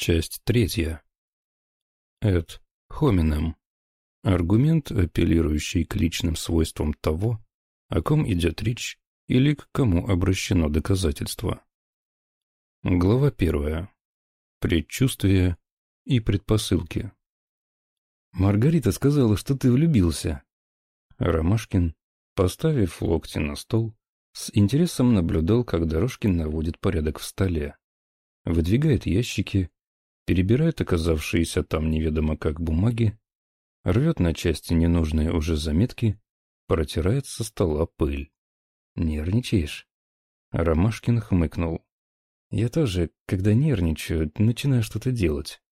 Часть третья. Эд хоминем. Аргумент, апеллирующий к личным свойствам того, о ком идет речь или к кому обращено доказательство. Глава первая. Предчувствия и предпосылки. «Маргарита сказала, что ты влюбился». Ромашкин, поставив локти на стол, с интересом наблюдал, как Дорожкин наводит порядок в столе. Выдвигает ящики, перебирает оказавшиеся там неведомо как бумаги, рвет на части ненужные уже заметки, протирает со стола пыль. «Нервничаешь?» Ромашкин хмыкнул. «Я тоже, когда нервничаю, начинаю что-то делать.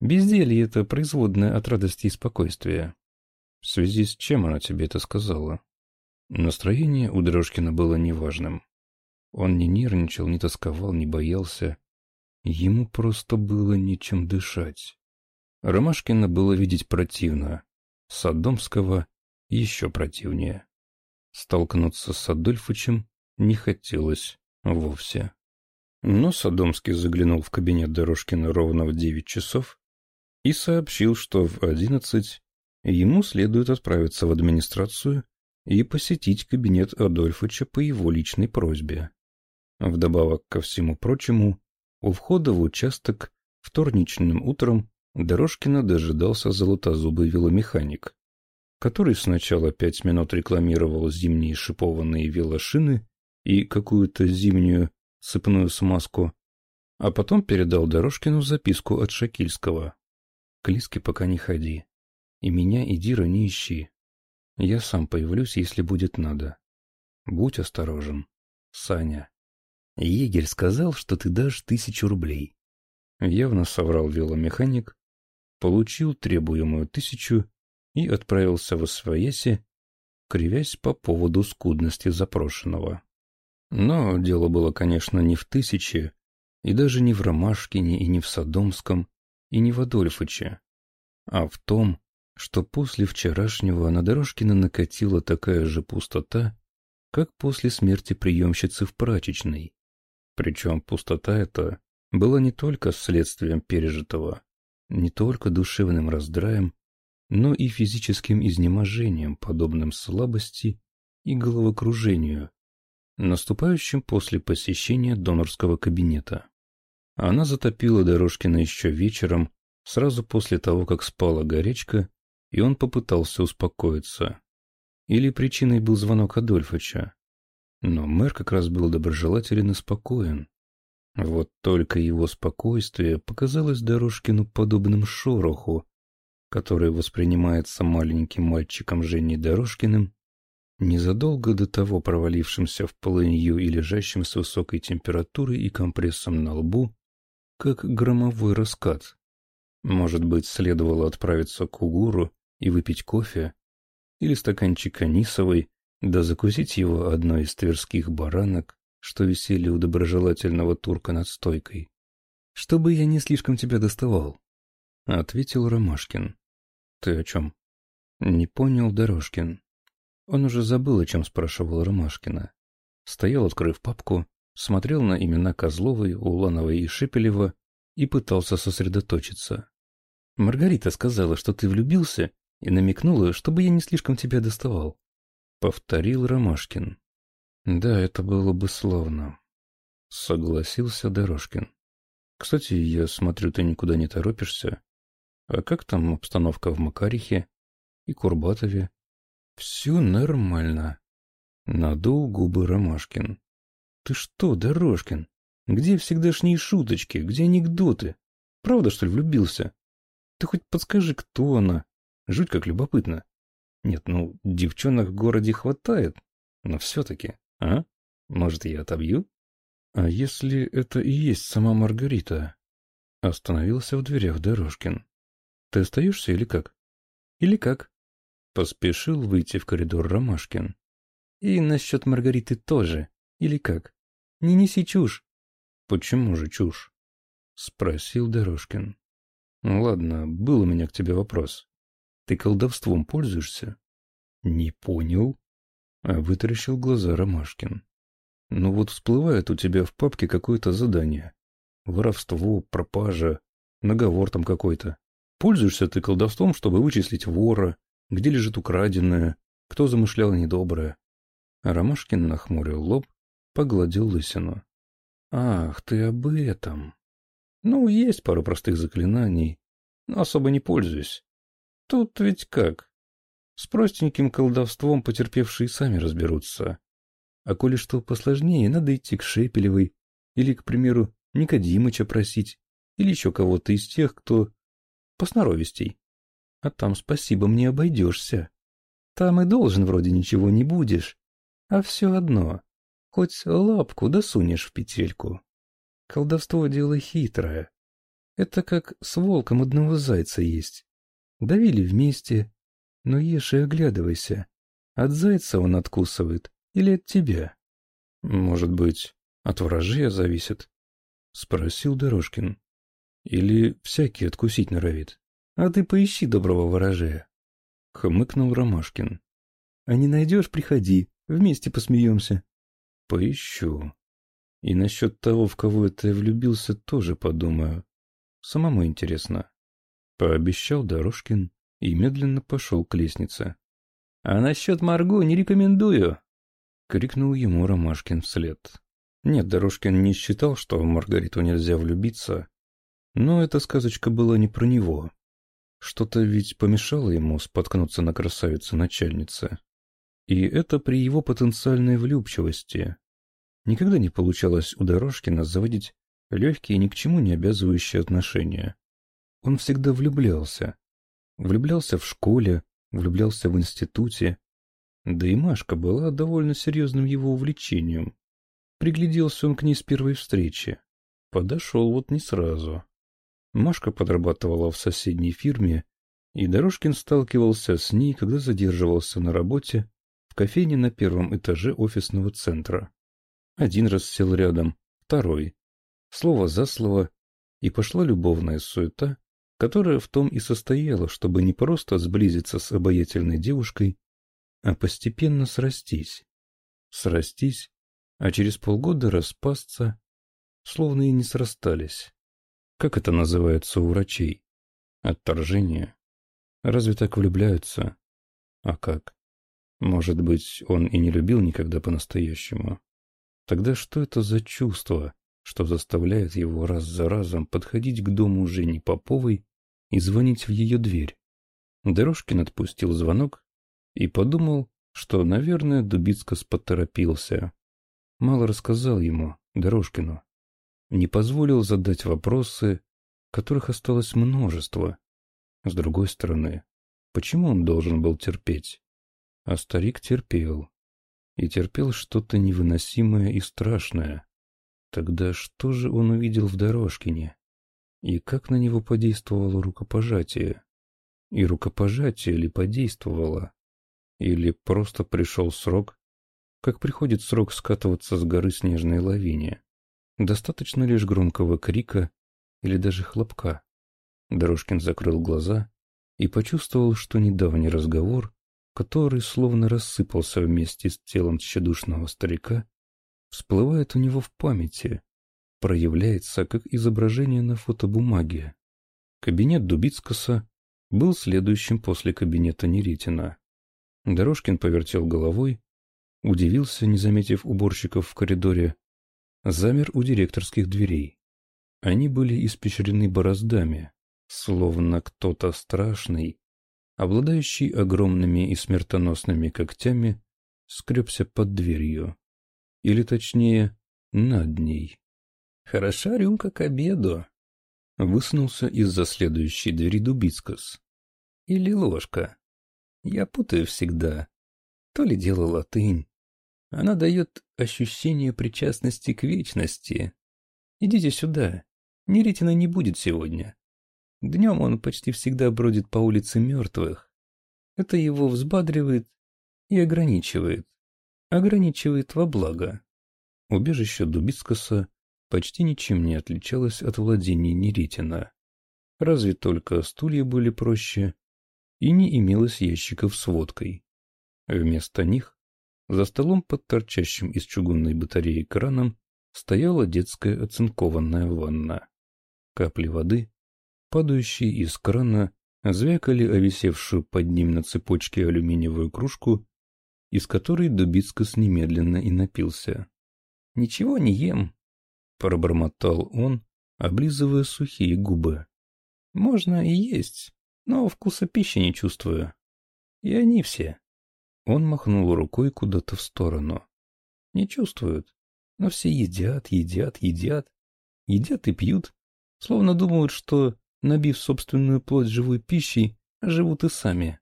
Безделье — это производное от радости и спокойствия». «В связи с чем она тебе это сказала?» Настроение у Дрожкина было неважным. Он не нервничал, не тосковал, не боялся. Ему просто было нечем дышать. Ромашкина было видеть противно. Садомского еще противнее. Столкнуться с Адольфычем не хотелось вовсе. Но Садомский заглянул в кабинет Дорожкина ровно в девять часов и сообщил, что в одиннадцать ему следует отправиться в администрацию и посетить кабинет Адольфыча по его личной просьбе. Вдобавок ко всему прочему, у входа в участок вторничным утром Дорожкина дожидался золотозубый веломеханик, который сначала пять минут рекламировал зимние шипованные велошины и какую-то зимнюю сыпную смазку, а потом передал Дорожкину записку от Шакильского. «К Лиске пока не ходи, и меня и Дира не ищи. Я сам появлюсь, если будет надо. Будь осторожен, Саня». Егерь сказал, что ты дашь тысячу рублей. Явно соврал веломеханик, получил требуемую тысячу и отправился в Освояси, кривясь по поводу скудности запрошенного. Но дело было, конечно, не в тысяче, и даже не в Ромашкине, и не в Содомском, и не в Адольфыче, а в том, что после вчерашнего на Дорожкина накатила такая же пустота, как после смерти приемщицы в прачечной. Причем пустота эта была не только следствием пережитого, не только душевным раздраем, но и физическим изнеможением, подобным слабости и головокружению, наступающим после посещения донорского кабинета. Она затопила Дорожкина еще вечером, сразу после того, как спала горечка, и он попытался успокоиться. Или причиной был звонок Адольфыча. Но мэр как раз был доброжелателен и спокоен. Вот только его спокойствие показалось Дорожкину подобным шороху, который воспринимается маленьким мальчиком Женей Дорожкиным, незадолго до того провалившимся в полынью и лежащим с высокой температурой и компрессом на лбу, как громовой раскат. Может быть, следовало отправиться к Угуру и выпить кофе, или стаканчик анисовой, да закусить его одной из тверских баранок, что висели у доброжелательного турка над стойкой. — Чтобы я не слишком тебя доставал, — ответил Ромашкин. — Ты о чем? — Не понял Дорожкин. Он уже забыл, о чем спрашивал Ромашкина. Стоял, открыв папку, смотрел на имена Козловой, Улановой и Шепелева и пытался сосредоточиться. — Маргарита сказала, что ты влюбился, и намекнула, чтобы я не слишком тебя доставал. Повторил Ромашкин. Да, это было бы славно. Согласился Дорожкин. Кстати, я смотрю, ты никуда не торопишься. А как там обстановка в Макарихе и Курбатове? Все нормально. Надул губы Ромашкин. Ты что, Дорожкин? Где всегдашние шуточки? Где анекдоты? Правда, что ли, влюбился? Ты хоть подскажи, кто она? Жуть как любопытно. Нет, ну, девчонок в городе хватает, но все-таки, а? Может, я отобью? А если это и есть сама Маргарита? Остановился в дверях Дорожкин. Ты остаешься или как? Или как? Поспешил выйти в коридор Ромашкин. И насчет Маргариты тоже. Или как? Не неси чушь. Почему же чушь? Спросил Дорожкин. Ну ладно, был у меня к тебе вопрос. Ты колдовством пользуешься? Не понял. А вытаращил глаза Ромашкин. Ну вот всплывает у тебя в папке какое-то задание. Воровство, пропажа, наговор там какой-то. Пользуешься ты колдовством, чтобы вычислить вора, где лежит украденное, кто замышлял недоброе. Ромашкин нахмурил лоб, погладил лысину. «Ах, ты об этом!» «Ну, есть пару простых заклинаний, но особо не пользуюсь. Тут ведь как? С простеньким колдовством потерпевшие сами разберутся. А коли что посложнее, надо идти к Шепелевой или, к примеру, Никодимыча просить, или еще кого-то из тех, кто посноровистей. А там спасибо мне обойдешься. Там и должен вроде ничего не будешь, а все одно, хоть лапку досунешь в петельку. Колдовство — дело хитрое. Это как с волком одного зайца есть. Давили вместе, но ешь и оглядывайся. От зайца он откусывает или от тебя? Может быть, от вражья зависит? Спросил Дорожкин. Или всякий откусить норовит? А ты поищи доброго ворожея. Хмыкнул Ромашкин. А не найдешь, приходи, вместе посмеемся. Поищу. И насчет того, в кого это я влюбился, тоже подумаю. Самому интересно. Пообещал Дорожкин и медленно пошел к лестнице. — А насчет Марго не рекомендую! — крикнул ему Ромашкин вслед. Нет, Дорожкин не считал, что в Маргариту нельзя влюбиться, но эта сказочка была не про него. Что-то ведь помешало ему споткнуться на красавице-начальнице. И это при его потенциальной влюбчивости. Никогда не получалось у Дорожкина заводить легкие, ни к чему не обязывающие отношения. Он всегда влюблялся, Влюблялся в школе, влюблялся в институте. Да и Машка была довольно серьезным его увлечением. Пригляделся он к ней с первой встречи. Подошел вот не сразу. Машка подрабатывала в соседней фирме, и Дорожкин сталкивался с ней, когда задерживался на работе в кофейне на первом этаже офисного центра. Один раз сел рядом, второй. Слово за слово, и пошла любовная суета, которая в том и состояла, чтобы не просто сблизиться с обаятельной девушкой, а постепенно срастись. Срастись, а через полгода распасться, словно и не срастались. Как это называется у врачей? Отторжение? Разве так влюбляются? А как? Может быть, он и не любил никогда по-настоящему. Тогда что это за чувство, что заставляет его раз за разом подходить к дому Жени Поповой и звонить в ее дверь. Дорожкин отпустил звонок и подумал, что, наверное, Дубицкос поторопился. Мало рассказал ему, Дорожкину. Не позволил задать вопросы, которых осталось множество. С другой стороны, почему он должен был терпеть? А старик терпел. И терпел что-то невыносимое и страшное. Тогда что же он увидел в Дорожкине? И как на него подействовало рукопожатие? И рукопожатие ли подействовало? Или просто пришел срок, как приходит срок скатываться с горы снежной лавине? Достаточно лишь громкого крика или даже хлопка. Дорожкин закрыл глаза и почувствовал, что недавний разговор, который словно рассыпался вместе с телом тщедушного старика, всплывает у него в памяти, проявляется как изображение на фотобумаге. Кабинет Дубицкоса был следующим после кабинета Неретина. Дорожкин повертел головой, удивился, не заметив уборщиков в коридоре, замер у директорских дверей. Они были испещрены бороздами, словно кто-то страшный, обладающий огромными и смертоносными когтями, скребся под дверью. Или точнее, над ней. Хороша рюмка к обеду. Высунулся из-за следующей двери Дубицкос. Или ложка. Я путаю всегда. То ли дело латынь. Она дает ощущение причастности к вечности. Идите сюда. Неретина не будет сегодня. Днем он почти всегда бродит по улице мертвых. Это его взбадривает и ограничивает. Ограничивает во благо. Убежище Дубицкоса почти ничем не отличалась от владений Неритина. Разве только стулья были проще, и не имелось ящиков с водкой. Вместо них, за столом под торчащим из чугунной батареи краном, стояла детская оцинкованная ванна. Капли воды падающие из крана звякали овисевшую под ним на цепочке алюминиевую кружку, из которой Дубицкос немедленно и напился. — Ничего не ем, — пробормотал он, облизывая сухие губы. — Можно и есть, но вкуса пищи не чувствую. И они все. Он махнул рукой куда-то в сторону. Не чувствуют, но все едят, едят, едят. Едят и пьют, словно думают, что, набив собственную плоть живой пищей, живут и сами.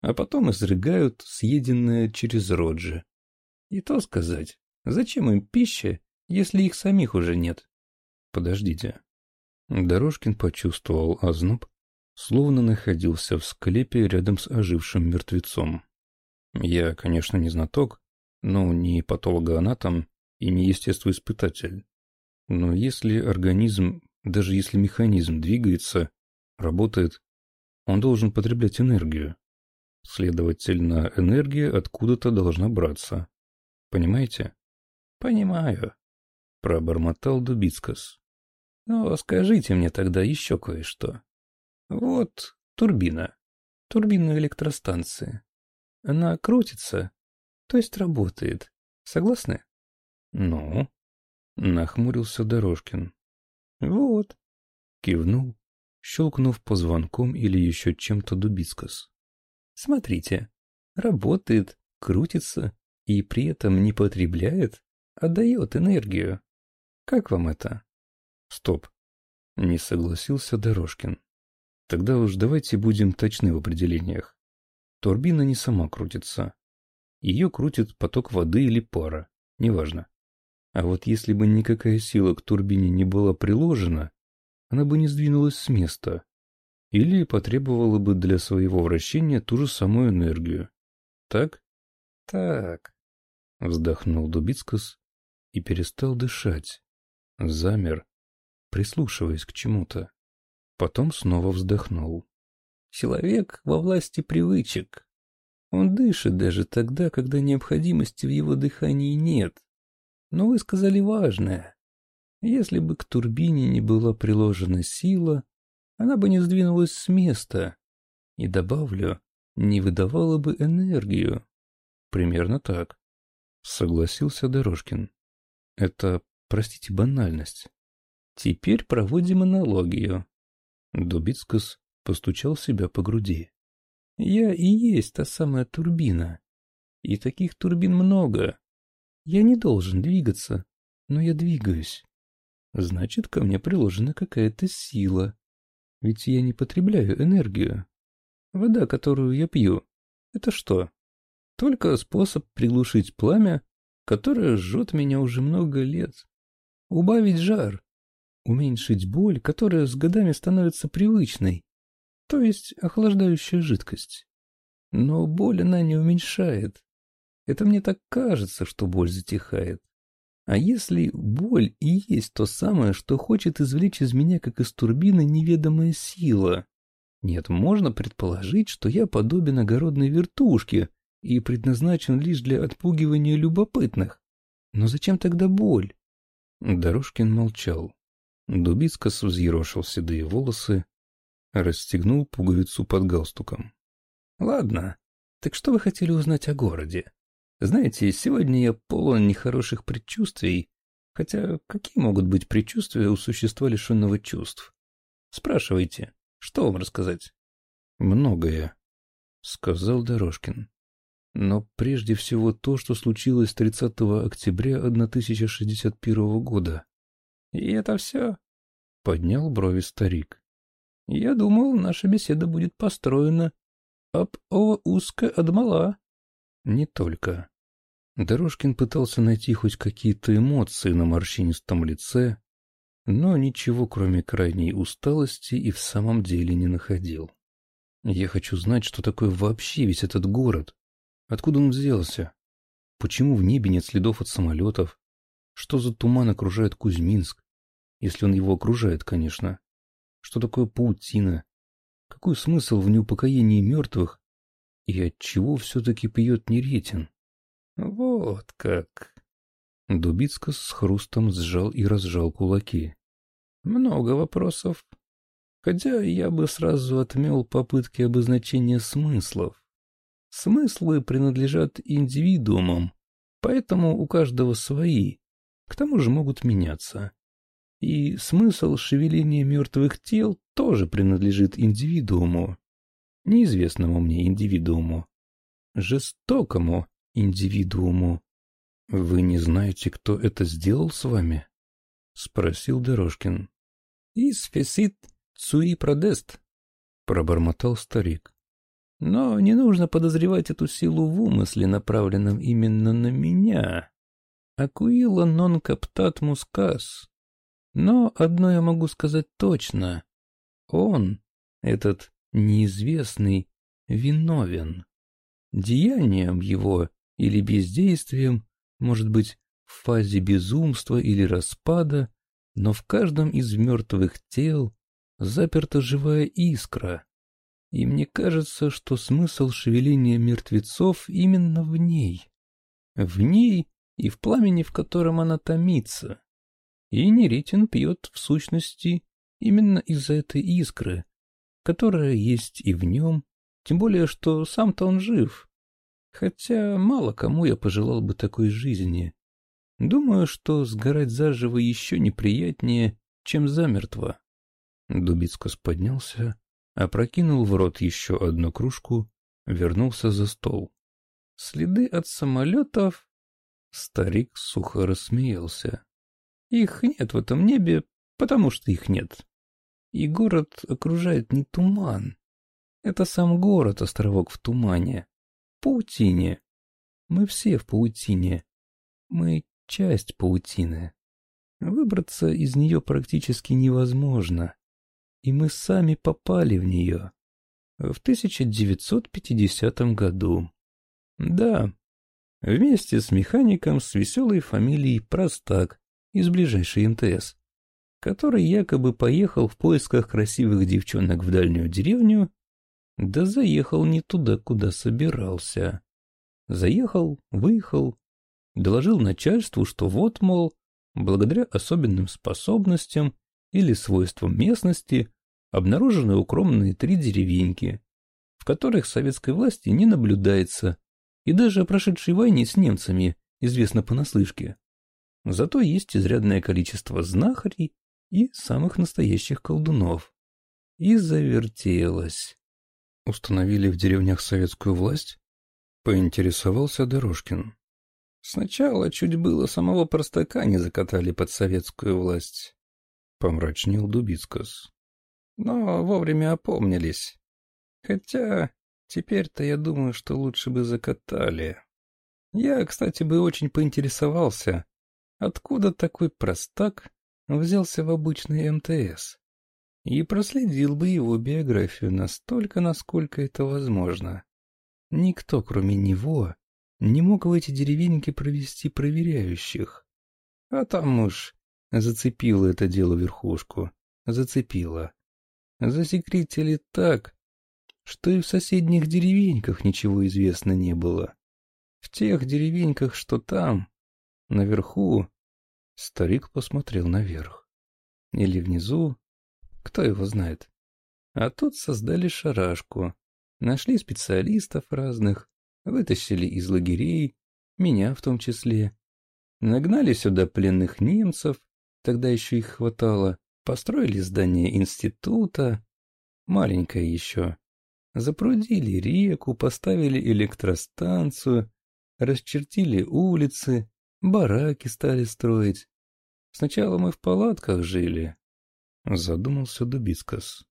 А потом изрыгают съеденное через рот же. И то сказать, зачем им пища, если их самих уже нет? Подождите. Дорожкин почувствовал озноб, словно находился в склепе рядом с ожившим мертвецом. Я, конечно, не знаток, но не патологоанатом и не естествоиспытатель. Но если организм, даже если механизм двигается, работает, он должен потреблять энергию. Следовательно, энергия откуда-то должна браться. Понимаете? Понимаю, пробормотал Дубицкас. Но скажите мне тогда еще кое-что. Вот турбина, турбина электростанции. Она крутится, то есть работает. Согласны? Ну, нахмурился Дорожкин. Вот, кивнул, щелкнув позвонком или еще чем-то дубицкос. Смотрите, работает, крутится и при этом не потребляет, а дает энергию. Как вам это? Стоп. Не согласился Дорожкин. Тогда уж давайте будем точны в определениях. Турбина не сама крутится. Ее крутит поток воды или пара, неважно. А вот если бы никакая сила к турбине не была приложена, она бы не сдвинулась с места. Или потребовала бы для своего вращения ту же самую энергию. Так? Так. Вздохнул Дубицкас и перестал дышать. Замер, прислушиваясь к чему-то. Потом снова вздохнул. Человек во власти привычек. Он дышит даже тогда, когда необходимости в его дыхании нет. Но вы сказали важное. Если бы к турбине не была приложена сила, она бы не сдвинулась с места. И, добавлю, не выдавала бы энергию. Примерно так. Согласился Дорожкин. Это, простите, банальность. Теперь проводим аналогию. Дубицкас постучал себя по груди. Я и есть та самая турбина. И таких турбин много. Я не должен двигаться, но я двигаюсь. Значит, ко мне приложена какая-то сила. Ведь я не потребляю энергию. Вода, которую я пью, это что? Только способ приглушить пламя, которое жжет меня уже много лет. Убавить жар. Уменьшить боль, которая с годами становится привычной то есть охлаждающая жидкость. Но боль она не уменьшает. Это мне так кажется, что боль затихает. А если боль и есть то самое, что хочет извлечь из меня, как из турбины, неведомая сила? Нет, можно предположить, что я подобен огородной вертушке и предназначен лишь для отпугивания любопытных. Но зачем тогда боль? Дорожкин молчал. Дубицко взъерошил седые волосы, Расстегнул пуговицу под галстуком. «Ладно, так что вы хотели узнать о городе? Знаете, сегодня я полон нехороших предчувствий, хотя какие могут быть предчувствия у существа, лишенного чувств? Спрашивайте, что вам рассказать?» «Многое», — сказал Дорожкин. «Но прежде всего то, что случилось 30 октября 1061 года». «И это все?» — поднял брови старик. Я думал, наша беседа будет построена об о узко адмала. Не только. Дорожкин пытался найти хоть какие-то эмоции на морщинистом лице, но ничего, кроме крайней усталости, и в самом деле не находил. Я хочу знать, что такое вообще весь этот город. Откуда он взялся? Почему в небе нет следов от самолетов? Что за туман окружает Кузьминск? Если он его окружает, конечно. Что такое паутина? Какой смысл в неупокоении мертвых? И от чего все-таки пьет Неретин? Вот как. Дубицко с хрустом сжал и разжал кулаки. Много вопросов. Хотя я бы сразу отмел попытки обозначения смыслов. Смыслы принадлежат индивидуумам, поэтому у каждого свои, к тому же могут меняться. И смысл шевеления мертвых тел тоже принадлежит индивидууму, неизвестному мне индивидууму, жестокому индивидууму. — Вы не знаете, кто это сделал с вами? — спросил Дорожкин. — Из фесит цуи продест, — пробормотал старик. — Но не нужно подозревать эту силу в умысле, направленном именно на меня. Акуила нон каптат мускас. Но одно я могу сказать точно. Он, этот неизвестный, виновен. Деянием его или бездействием, может быть, в фазе безумства или распада, но в каждом из мертвых тел заперта живая искра. И мне кажется, что смысл шевеления мертвецов именно в ней. В ней и в пламени, в котором она томится. И Неритин пьет, в сущности, именно из-за этой искры, которая есть и в нем, тем более, что сам-то он жив. Хотя мало кому я пожелал бы такой жизни. Думаю, что сгорать заживо еще неприятнее, чем замертво. Дубицкос поднялся, опрокинул в рот еще одну кружку, вернулся за стол. Следы от самолетов... Старик сухо рассмеялся. Их нет в этом небе, потому что их нет. И город окружает не туман. Это сам город, островок в тумане. Паутине. Мы все в паутине. Мы часть паутины. Выбраться из нее практически невозможно. И мы сами попали в нее. В 1950 году. Да, вместе с механиком с веселой фамилией Простак из ближайшей МТС который якобы поехал в поисках красивых девчонок в дальнюю деревню, да заехал не туда, куда собирался. Заехал, выехал, доложил начальству, что вот, мол, благодаря особенным способностям или свойствам местности обнаружены укромные три деревеньки, в которых советской власти не наблюдается, и даже о прошедшей войне с немцами известно понаслышке. Зато есть изрядное количество знахарей и самых настоящих колдунов. И завертелось. Установили в деревнях советскую власть? Поинтересовался Дорожкин. Сначала чуть было самого простака не закатали под советскую власть. Помрачнел Дубицкос. Но вовремя опомнились. Хотя теперь-то я думаю, что лучше бы закатали. Я, кстати, бы очень поинтересовался, откуда такой простак взялся в обычный МТС и проследил бы его биографию настолько, насколько это возможно. Никто, кроме него, не мог в эти деревеньки провести проверяющих. А там уж зацепило это дело верхушку, зацепило. Засекретили так, что и в соседних деревеньках ничего известно не было. В тех деревеньках, что там, наверху, Старик посмотрел наверх. Или внизу, кто его знает. А тут создали шарашку, нашли специалистов разных, вытащили из лагерей, меня в том числе. Нагнали сюда пленных немцев, тогда еще их хватало, построили здание института, маленькое еще. Запрудили реку, поставили электростанцию, расчертили улицы, Бараки стали строить. Сначала мы в палатках жили. Задумался Дубицкас.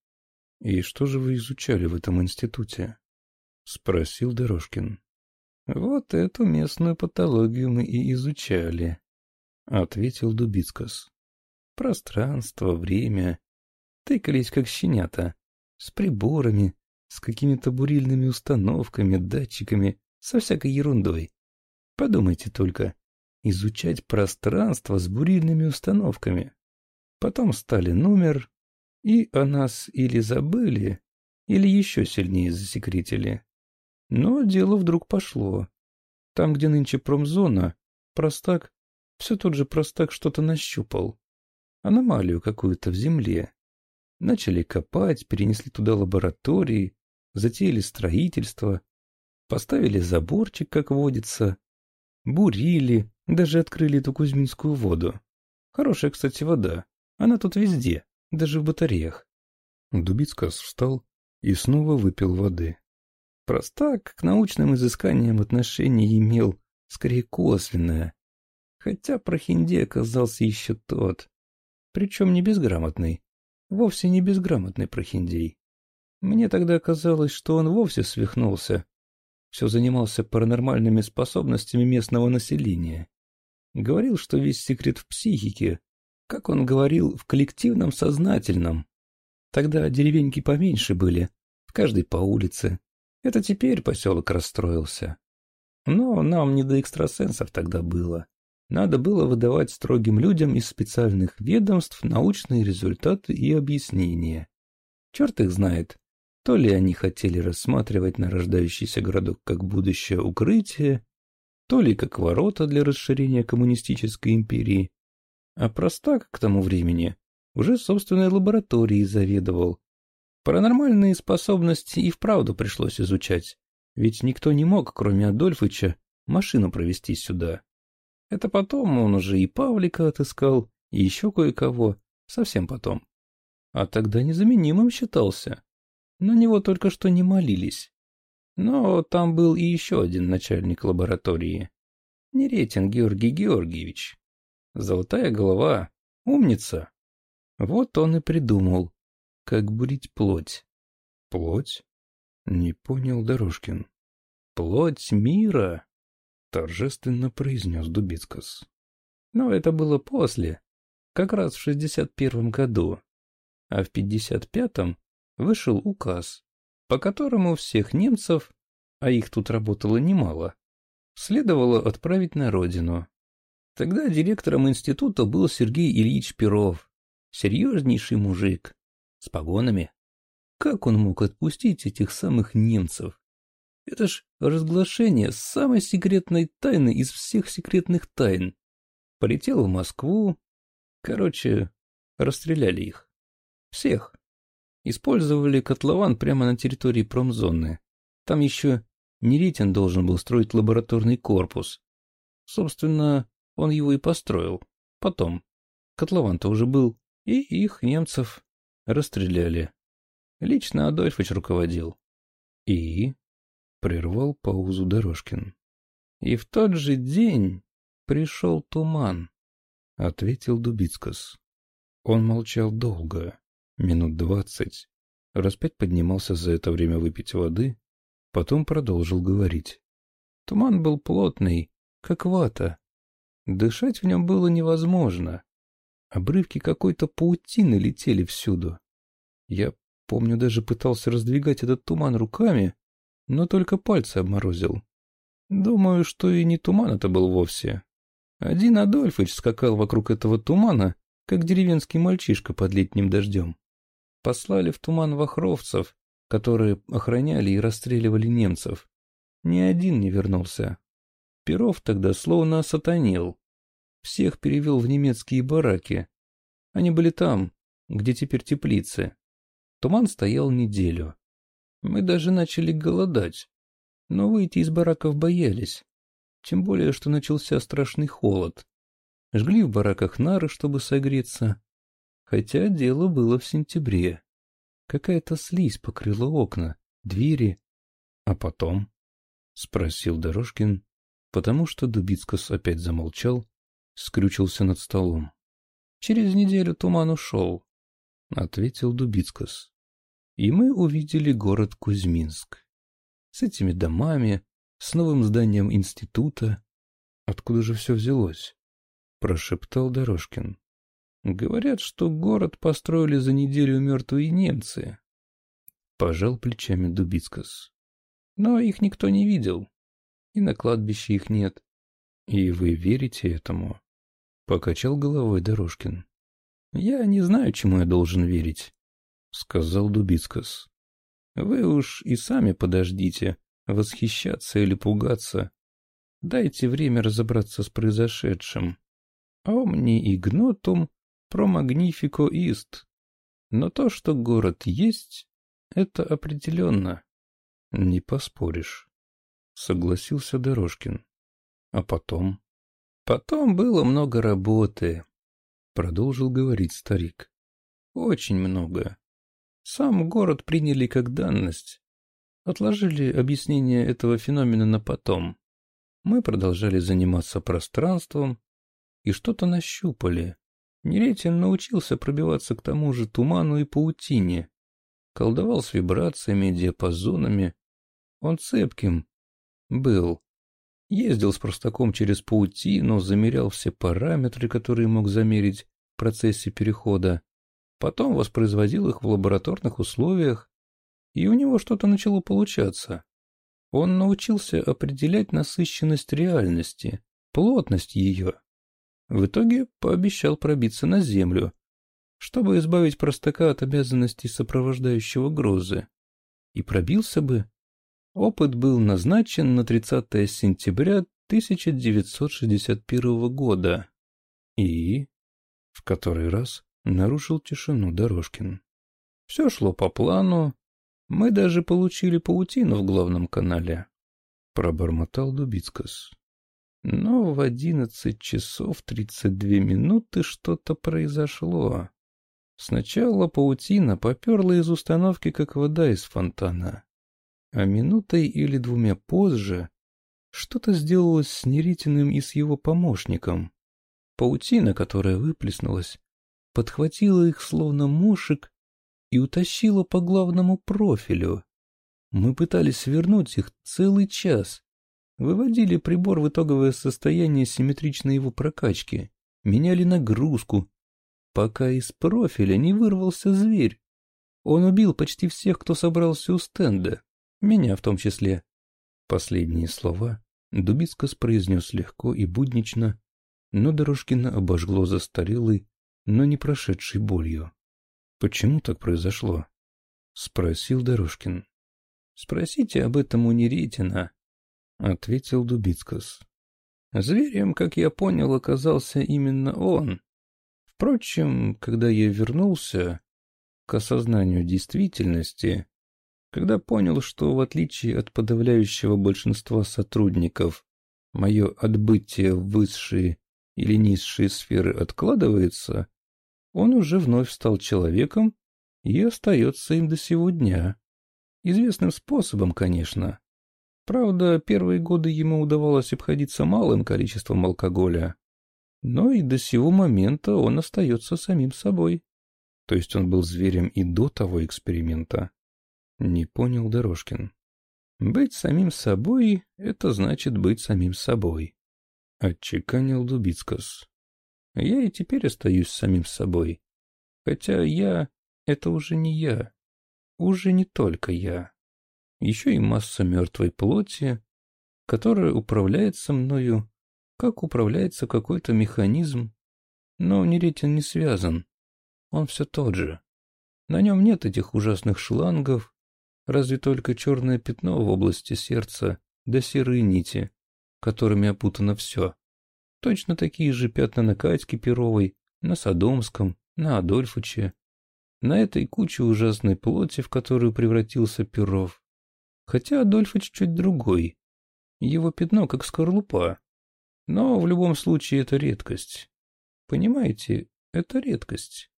И что же вы изучали в этом институте? Спросил Дорожкин. Вот эту местную патологию мы и изучали. Ответил Дубицкас. Пространство, время. Тыкались как щенята. С приборами, с какими-то бурильными установками, датчиками, со всякой ерундой. Подумайте только, изучать пространство с бурильными установками. Потом стали номер, и о нас или забыли, или еще сильнее засекретили. Но дело вдруг пошло. Там, где нынче промзона, простак, все тот же простак что-то нащупал. Аномалию какую-то в земле. Начали копать, перенесли туда лаборатории, затеяли строительство, поставили заборчик, как водится, бурили, даже открыли эту Кузьминскую воду. Хорошая, кстати, вода. Она тут везде, даже в батареях. Дубицкас встал и снова выпил воды. Простак к научным изысканиям отношение имел скорее косвенное, хотя прохинде оказался еще тот, причем не безграмотный, вовсе не безграмотный прохиндей. Мне тогда казалось, что он вовсе свихнулся, все занимался паранормальными способностями местного населения. Говорил, что весь секрет в психике, как он говорил, в коллективном сознательном. Тогда деревеньки поменьше были, в каждой по улице. Это теперь поселок расстроился. Но нам не до экстрасенсов тогда было. Надо было выдавать строгим людям из специальных ведомств научные результаты и объяснения. Черт их знает, то ли они хотели рассматривать нарождающийся городок как будущее укрытие, то ли как ворота для расширения коммунистической империи. А простак к тому времени уже собственной лабораторией заведовал. Паранормальные способности и вправду пришлось изучать, ведь никто не мог, кроме Адольфыча, машину провести сюда. Это потом он уже и Павлика отыскал, и еще кое-кого, совсем потом. А тогда незаменимым считался. На него только что не молились. Но там был и еще один начальник лаборатории. Неретин Георгий Георгиевич. Золотая голова. Умница. Вот он и придумал, как бурить плоть. Плоть? Не понял Дорожкин. Плоть мира, торжественно произнес Дубицкас. Но это было после, как раз в шестьдесят первом году. А в пятьдесят пятом вышел указ, по которому всех немцев, а их тут работало немало, следовало отправить на родину. Тогда директором института был Сергей Ильич Перов, серьезнейший мужик, с погонами. Как он мог отпустить этих самых немцев? Это ж разглашение самой секретной тайны из всех секретных тайн. Полетел в Москву. Короче, расстреляли их. Всех. Использовали котлован прямо на территории промзоны. Там еще Неритин должен был строить лабораторный корпус. Собственно, он его и построил. Потом. Котлован-то уже был. И их, немцев, расстреляли. Лично Адольфович руководил. И? Прервал паузу Дорожкин. И в тот же день пришел туман. Ответил Дубицкас. Он молчал долго, минут двадцать, раз пять поднимался за это время выпить воды, потом продолжил говорить. Туман был плотный, как вата. Дышать в нем было невозможно. Обрывки какой-то паутины летели всюду. Я, помню, даже пытался раздвигать этот туман руками, но только пальцы обморозил. Думаю, что и не туман это был вовсе. Один Адольфыч скакал вокруг этого тумана, как деревенский мальчишка под летним дождем послали в туман вахровцев, которые охраняли и расстреливали немцев. Ни один не вернулся. Перов тогда словно сатанил. Всех перевел в немецкие бараки. Они были там, где теперь теплицы. Туман стоял неделю. Мы даже начали голодать. Но выйти из бараков боялись. Тем более, что начался страшный холод. Жгли в бараках нары, чтобы согреться. Хотя дело было в сентябре. Какая-то слизь покрыла окна, двери. А потом? — спросил Дорожкин, потому что Дубицкос опять замолчал, скрючился над столом. — Через неделю туман ушел, — ответил Дубицкос. И мы увидели город Кузьминск. С этими домами, с новым зданием института. Откуда же все взялось? — прошептал Дорожкин. Говорят, что город построили за неделю мертвые немцы. Пожал плечами Дубицкас. Но их никто не видел. И на кладбище их нет. И вы верите этому? Покачал головой Дорожкин. Я не знаю, чему я должен верить, сказал Дубицкас. Вы уж и сами подождите, восхищаться или пугаться. Дайте время разобраться с произошедшим. Омни про Magnifico Ист. Но то, что город есть, это определенно. Не поспоришь. Согласился Дорожкин. А потом? Потом было много работы, продолжил говорить старик. Очень много. Сам город приняли как данность. Отложили объяснение этого феномена на потом. Мы продолжали заниматься пространством и что-то нащупали. Неретин научился пробиваться к тому же туману и паутине. Колдовал с вибрациями, диапазонами. Он цепким был. Ездил с простаком через паутину, замерял все параметры, которые мог замерить в процессе перехода. Потом воспроизводил их в лабораторных условиях, и у него что-то начало получаться. Он научился определять насыщенность реальности, плотность ее. В итоге пообещал пробиться на землю, чтобы избавить простака от обязанностей сопровождающего грозы. И пробился бы. Опыт был назначен на 30 сентября 1961 года. И в который раз нарушил тишину Дорожкин. Все шло по плану, мы даже получили паутину в главном канале. Пробормотал Дубицкас. Но в одиннадцать часов тридцать две минуты что-то произошло. Сначала паутина поперла из установки, как вода из фонтана. А минутой или двумя позже что-то сделалось с Неритиным и с его помощником. Паутина, которая выплеснулась, подхватила их словно мушек и утащила по главному профилю. Мы пытались вернуть их целый час. Выводили прибор в итоговое состояние симметричной его прокачки, меняли нагрузку, пока из профиля не вырвался зверь. Он убил почти всех, кто собрался у стенда, меня в том числе. Последние слова Дубицкас произнес легко и буднично, но Дорожкина обожгло застарелой, но не прошедшей болью. Почему так произошло? Спросил Дорожкин. Спросите об этом у Неретина, ответил Дубицкас. Зверем, как я понял, оказался именно он. Впрочем, когда я вернулся к осознанию действительности, когда понял, что в отличие от подавляющего большинства сотрудников, мое отбытие в высшие или низшие сферы откладывается, он уже вновь стал человеком и остается им до сего дня. Известным способом, конечно. Правда, первые годы ему удавалось обходиться малым количеством алкоголя. Но и до сего момента он остается самим собой. То есть он был зверем и до того эксперимента? Не понял Дорожкин. Быть самим собой — это значит быть самим собой. Отчеканил Дубицкас. Я и теперь остаюсь самим собой. Хотя я — это уже не я. Уже не только я. Еще и масса мертвой плоти, которая управляется мною, как управляется какой-то механизм. Но Неретин не связан. Он все тот же. На нем нет этих ужасных шлангов, разве только черное пятно в области сердца да серые нити, которыми опутано все. Точно такие же пятна на Катьке Перовой, на Содомском, на Адольфыче, на этой куче ужасной плоти, в которую превратился Перов. Хотя Адольфыч чуть другой. Его пятно как скорлупа. Но в любом случае это редкость. Понимаете, это редкость.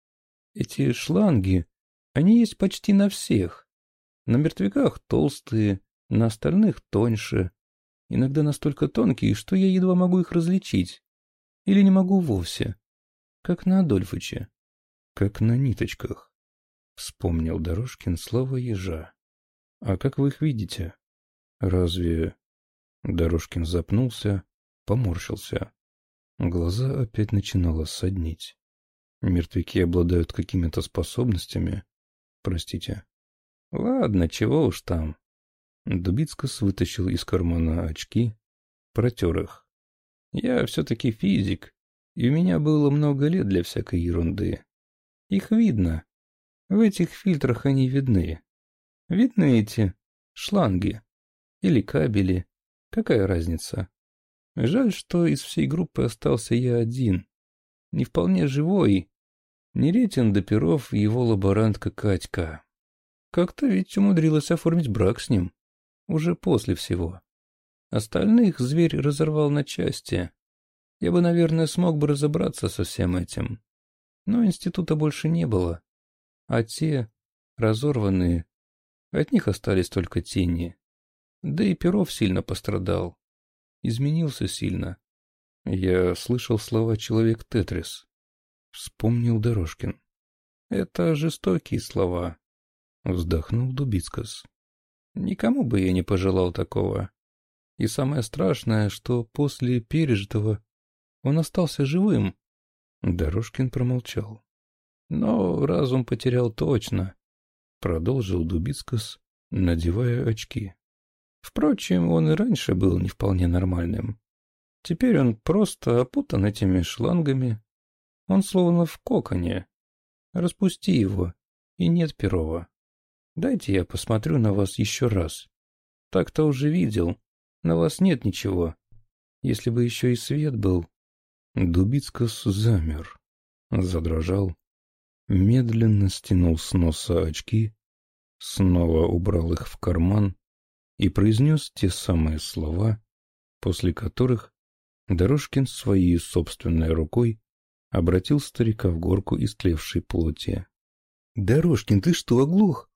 Эти шланги, они есть почти на всех. На мертвяках толстые, на остальных тоньше, иногда настолько тонкие, что я едва могу их различить. Или не могу вовсе. Как на Адольфыче. Как на ниточках. Вспомнил Дорожкин слово ежа. А как вы их видите? Разве... Дорожкин запнулся, поморщился. Глаза опять начинало соднить. Мертвяки обладают какими-то способностями. Простите. Ладно, чего уж там. Дубицкас вытащил из кармана очки, протер их. «Я все-таки физик, и у меня было много лет для всякой ерунды. Их видно. В этих фильтрах они видны. Видны эти шланги или кабели. Какая разница? Жаль, что из всей группы остался я один. Не вполне живой. Неретин до перов его лаборантка Катька. Как-то ведь умудрилась оформить брак с ним. Уже после всего. Остальных зверь разорвал на части. Я бы, наверное, смог бы разобраться со всем этим. Но института больше не было. А те, разорванные, от них остались только тени. Да и Перов сильно пострадал. Изменился сильно. Я слышал слова «человек Тетрис». Вспомнил Дорожкин. Это жестокие слова. Вздохнул Дубицкас. Никому бы я не пожелал такого. И самое страшное, что после пережитого он остался живым. Дорожкин промолчал. Но разум потерял точно. Продолжил Дубицкас, надевая очки. Впрочем, он и раньше был не вполне нормальным. Теперь он просто опутан этими шлангами. Он словно в коконе. Распусти его, и нет Перова. Дайте я посмотрю на вас еще раз. Так-то уже видел. На вас нет ничего. Если бы еще и свет был. Дубицкас замер, задрожал, медленно стянул с носа очки, снова убрал их в карман и произнес те самые слова, после которых Дорожкин своей собственной рукой обратил старика в горку истлевшей плоти. — Дорожкин, ты что, оглох?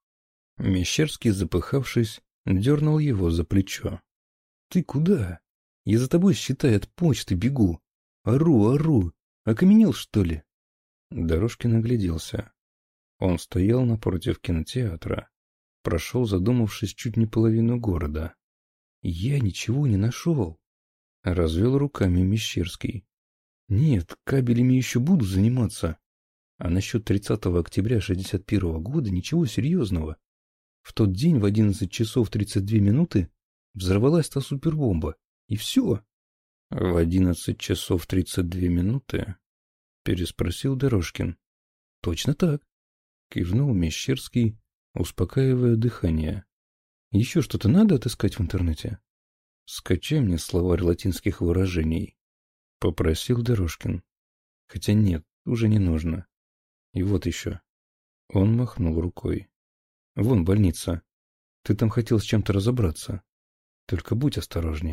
Мещерский, запыхавшись, дернул его за плечо. — Ты куда? Я за тобой, считай, от почты бегу. Ору, ору. Окаменел, что ли? Дорожкин огляделся. Он стоял напротив кинотеатра, Прошел, задумавшись, чуть не половину города. Я ничего не нашел. Развел руками Мещерский. Нет, кабелями еще буду заниматься. А насчет 30 октября 61 года ничего серьезного. В тот день в 11 часов 32 минуты взорвалась та супербомба. И все. В 11 часов 32 минуты? Переспросил Дорожкин. Точно так. Кивнул Мещерский успокаивая дыхание. «Еще что-то надо отыскать в интернете?» «Скачай мне словарь латинских выражений», — попросил Дорожкин. «Хотя нет, уже не нужно. И вот еще». Он махнул рукой. «Вон больница. Ты там хотел с чем-то разобраться. Только будь осторожнее».